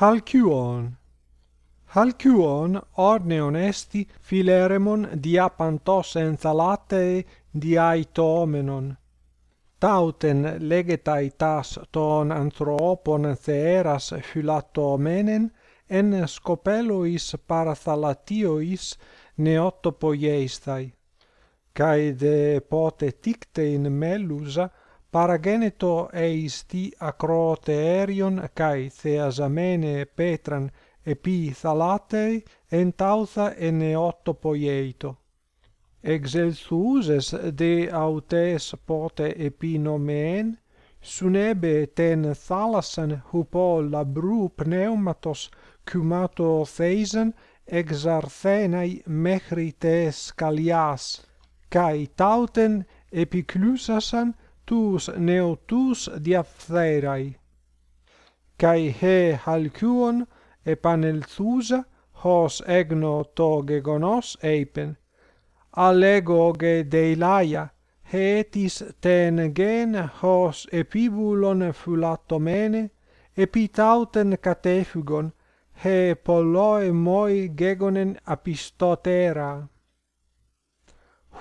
halcyone halcyone orneon esti phileremon diapantos enthalatae diaitomenon tauten legetai tas ton anthropon theeras phylatomenen en scopelois parathalatiois neotopoiestai cae de pote tictein melusa Παραγένετο εισ τι ακροτερίον καί θεασαμένε πέτραν επί θαλάτεϊ εν τάουθα ενεότο poieito Εξελθούσες δε αυτές πότε επί νομέν, Sunebe ten thalassan hupo labru pneumatos cumato theisen exarthenai mechri te scalias, cae tauten epiclusasan tus neotus diaphthaerai kai he halkuon epanelthusa hos egno to gegonos eipen. Allego ge deilaia hetis ten gen hos epibulon phulatomene epitauten katefugon he polloi moi gegonen apistotera.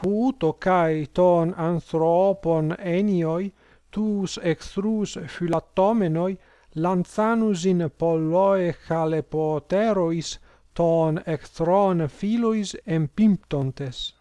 Χου το καί των ανθρώπων ένιοι, τους εχθρούς φυλαττόμενοι, λανθάνουσιν πολλοε χαλεποτέροις των εχθρών φίλοις εμπίπτοντες.